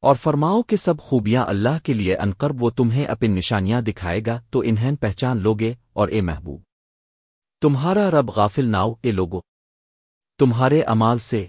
اور فرماؤ کہ سب خوبیاں اللہ کے لیے انقرب وہ تمہیں اپنی نشانیاں دکھائے گا تو انہیں پہچان لوگے اور اے محبوب۔ تمہارا رب غافل ناؤ، اے لوگو۔ تمہارے امال سے